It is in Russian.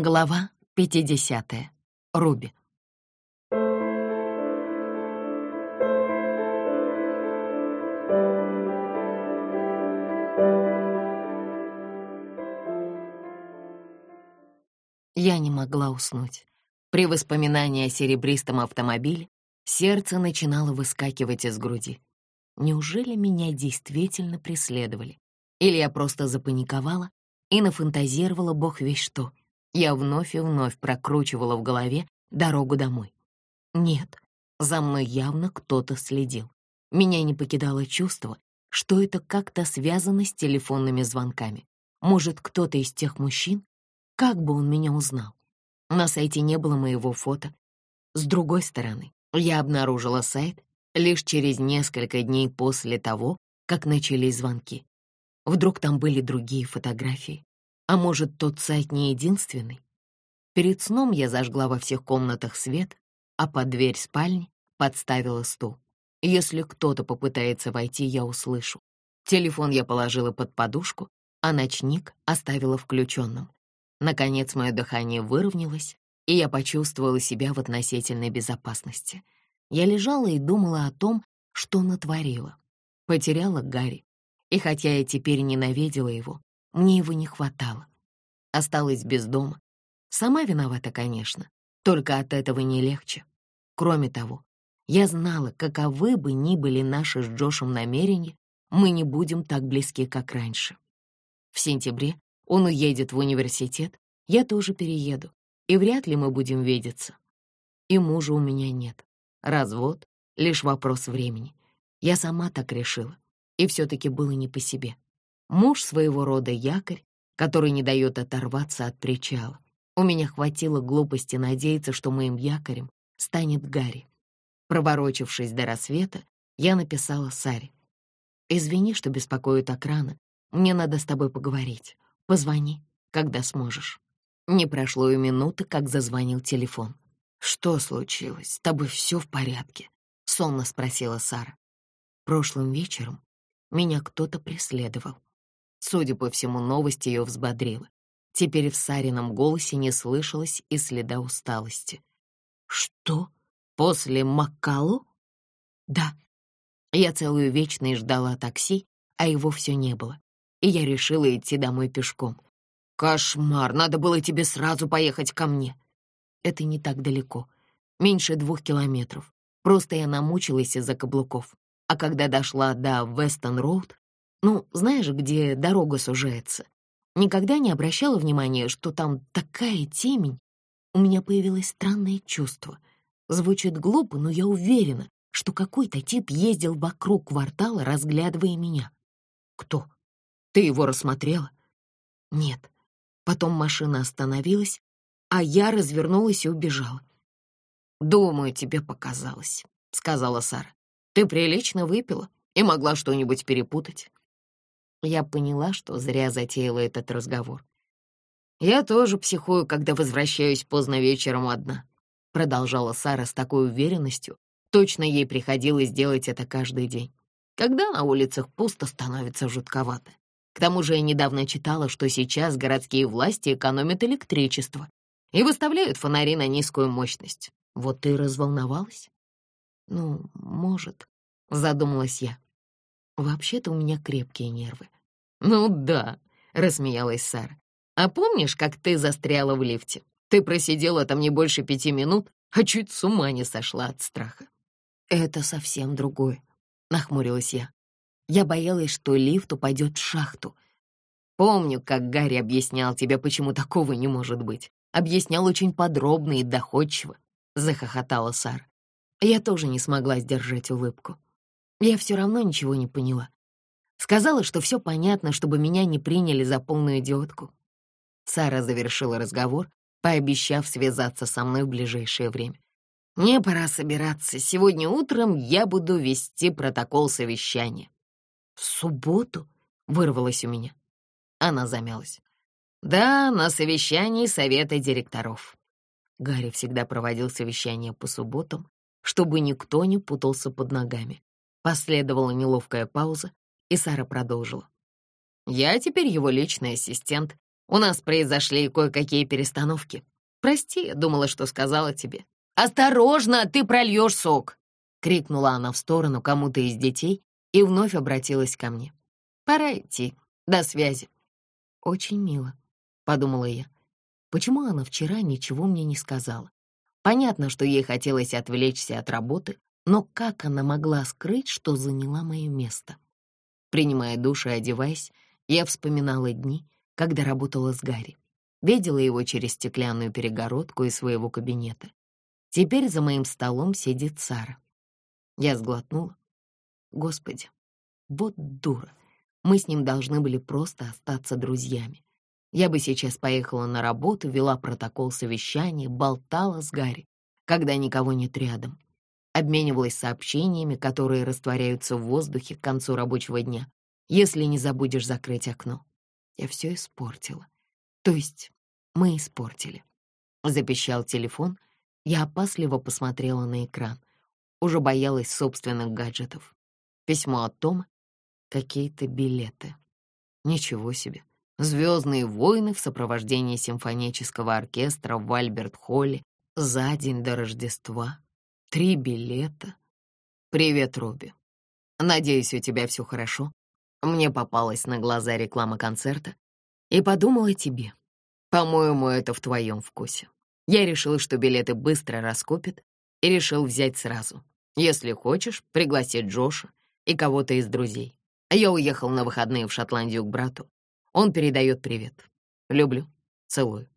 Глава 50. Руби. Я не могла уснуть. При воспоминании о серебристом автомобиле сердце начинало выскакивать из груди. Неужели меня действительно преследовали? Или я просто запаниковала и нафантазировала бог весь что? Я вновь и вновь прокручивала в голове дорогу домой. Нет, за мной явно кто-то следил. Меня не покидало чувство, что это как-то связано с телефонными звонками. Может, кто-то из тех мужчин? Как бы он меня узнал? На сайте не было моего фото. С другой стороны, я обнаружила сайт лишь через несколько дней после того, как начались звонки. Вдруг там были другие фотографии. А может, тот сайт не единственный? Перед сном я зажгла во всех комнатах свет, а под дверь спальни подставила стул. Если кто-то попытается войти, я услышу. Телефон я положила под подушку, а ночник оставила включенным. Наконец мое дыхание выровнялось, и я почувствовала себя в относительной безопасности. Я лежала и думала о том, что натворила. Потеряла Гарри, и хотя я теперь ненавидела его, мне его не хватало. Осталась без дома. Сама виновата, конечно, только от этого не легче. Кроме того, я знала, каковы бы ни были наши с Джошем намерения, мы не будем так близки, как раньше. В сентябре он уедет в университет, я тоже перееду, и вряд ли мы будем видеться. И мужа у меня нет. Развод — лишь вопрос времени. Я сама так решила, и все-таки было не по себе. Муж своего рода якорь, который не дает оторваться от причала. У меня хватило глупости надеяться, что моим якорем станет Гарри. Проворочившись до рассвета, я написала Саре. «Извини, что беспокою так рано. Мне надо с тобой поговорить. Позвони, когда сможешь». Не прошло и минуты, как зазвонил телефон. «Что случилось? С тобой все в порядке?» — сонно спросила Сара. Прошлым вечером меня кто-то преследовал. Судя по всему, новость ее взбодрила. Теперь в Сарином голосе не слышалось и следа усталости. «Что? После Маккалу?» «Да». Я целую вечность ждала такси, а его все не было, и я решила идти домой пешком. «Кошмар! Надо было тебе сразу поехать ко мне!» «Это не так далеко, меньше двух километров. Просто я намучилась из-за каблуков. А когда дошла до Вестон-Роуд, ну, знаешь, где дорога сужается. Никогда не обращала внимания, что там такая темень. У меня появилось странное чувство. Звучит глупо, но я уверена, что какой-то тип ездил вокруг квартала, разглядывая меня. Кто? Ты его рассмотрела? Нет. Потом машина остановилась, а я развернулась и убежала. «Думаю, тебе показалось», — сказала Сара. «Ты прилично выпила и могла что-нибудь перепутать. Я поняла, что зря затеяла этот разговор. «Я тоже психую, когда возвращаюсь поздно вечером одна», продолжала Сара с такой уверенностью. Точно ей приходилось делать это каждый день. Когда на улицах пусто, становится жутковато. К тому же я недавно читала, что сейчас городские власти экономят электричество и выставляют фонари на низкую мощность. Вот ты разволновалась? Ну, может, задумалась я. Вообще-то у меня крепкие нервы. Ну да, рассмеялась Сара. А помнишь, как ты застряла в лифте? Ты просидела там не больше пяти минут, а чуть с ума не сошла от страха. Это совсем другое, нахмурилась я. Я боялась, что лифт упадет в шахту. Помню, как Гарри объяснял тебе, почему такого не может быть. Объяснял очень подробно и доходчиво, захохотала Сара. Я тоже не смогла сдержать улыбку. Я все равно ничего не поняла. Сказала, что все понятно, чтобы меня не приняли за полную идиотку. Сара завершила разговор, пообещав связаться со мной в ближайшее время. «Мне пора собираться. Сегодня утром я буду вести протокол совещания». «В субботу?» — вырвалось у меня. Она замялась. «Да, на совещании совета директоров». Гарри всегда проводил совещания по субботам, чтобы никто не путался под ногами. Последовала неловкая пауза, и Сара продолжила. «Я теперь его личный ассистент, У нас произошли кое-какие перестановки. Прости, я думала, что сказала тебе. «Осторожно, ты прольешь сок!» — крикнула она в сторону кому-то из детей и вновь обратилась ко мне. «Пора идти. До связи». «Очень мило», — подумала я. Почему она вчера ничего мне не сказала? Понятно, что ей хотелось отвлечься от работы, но как она могла скрыть, что заняла мое место? Принимая душ и одеваясь, я вспоминала дни, когда работала с Гарри. Видела его через стеклянную перегородку из своего кабинета. Теперь за моим столом сидит Сара. Я сглотнула. Господи, вот дура. Мы с ним должны были просто остаться друзьями. Я бы сейчас поехала на работу, вела протокол совещания, болтала с Гарри, когда никого нет рядом. Обменивалась сообщениями, которые растворяются в воздухе к концу рабочего дня, если не забудешь закрыть окно. Я все испортила. То есть мы испортили. Запищал телефон. Я опасливо посмотрела на экран. Уже боялась собственных гаджетов. Письмо от Тома. Какие-то билеты. Ничего себе. «Звездные войны» в сопровождении симфонического оркестра в Альберт-Холле за день до Рождества. Три билета. «Привет, Робби. Надеюсь, у тебя все хорошо. Мне попалась на глаза реклама концерта и подумала тебе. По-моему, это в твоем вкусе. Я решил, что билеты быстро раскупят, и решил взять сразу. Если хочешь, пригласи Джоша и кого-то из друзей. Я уехал на выходные в Шотландию к брату. Он передает привет. Люблю. Целую.